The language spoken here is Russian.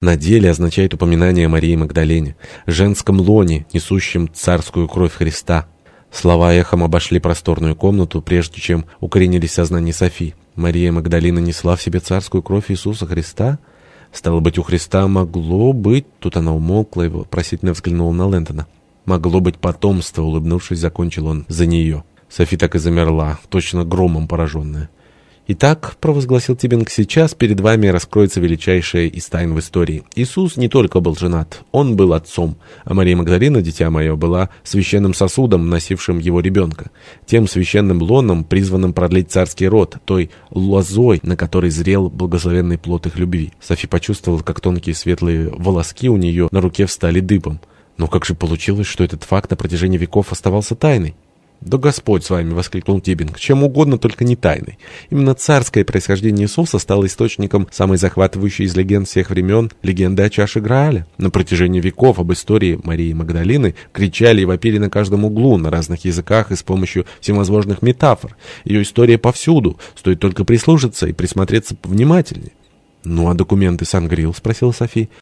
на деле означает упоминание Марии Магдалене, женском лоне, несущем царскую кровь Христа. Слова эхом обошли просторную комнату, прежде чем укоренились в сознании Софи. Мария Магдалина несла в себе царскую кровь Иисуса Христа? Стало быть, у Христа могло быть... Тут она умолкла и вопросительно взглянула на Лэндона. Могло быть потомство, улыбнувшись, закончил он за нее. Софи так и замерла, точно громом пораженная. «Итак», — провозгласил Тибинг, — «сейчас перед вами раскроется величайшая из тайн в истории. Иисус не только был женат, он был отцом, а Мария Магдалина, дитя мое, была священным сосудом, носившим его ребенка, тем священным лоном, призванным продлить царский род, той лозой, на которой зрел благословенный плод их любви». Софи почувствовала, как тонкие светлые волоски у нее на руке встали дыбом. Но как же получилось, что этот факт на протяжении веков оставался тайной? «Да Господь с вами!» — воскликнул Тибинг. «Чем угодно, только не тайной. Именно царское происхождение Иисуса стало источником самой захватывающей из легенд всех времен легенды о чаше Грааля. На протяжении веков об истории Марии Магдалины кричали и вопили на каждом углу, на разных языках и с помощью всевозможных метафор. Ее история повсюду, стоит только прислушаться и присмотреться внимательнее». «Ну а документы Сангрил?» — спросила Софи.